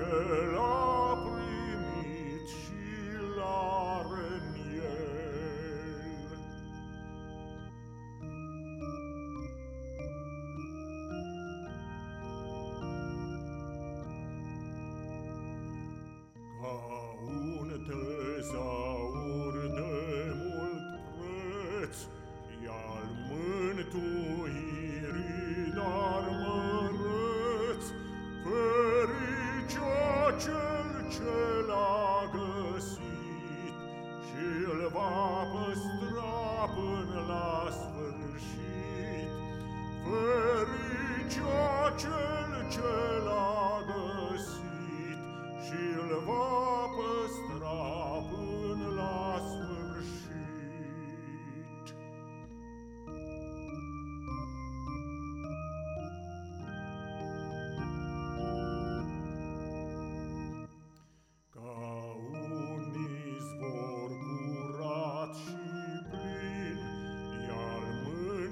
que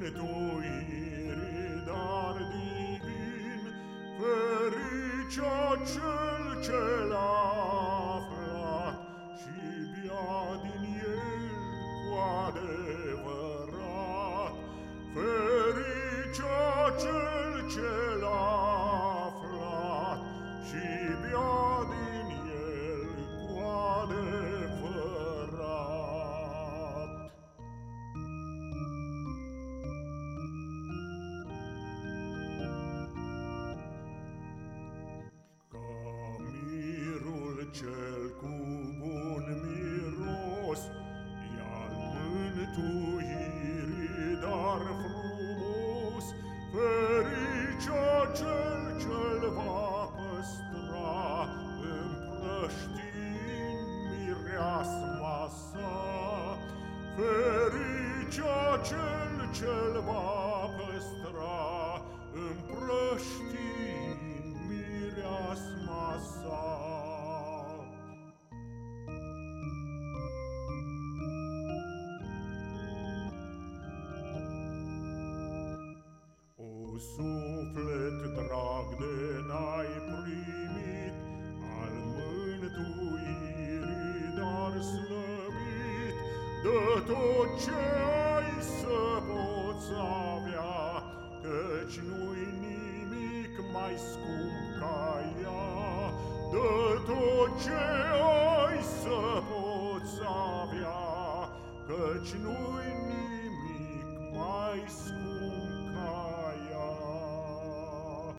in tuiri dar divin, ferice cel ce l-a cel ce-l va păstra, Împrăștind mireasma sa. suflet drag de n-ai primit Al mântuirii dar slăbit De tot ce tu ce ai să poți avea, Căci nu-i nimic mai scump.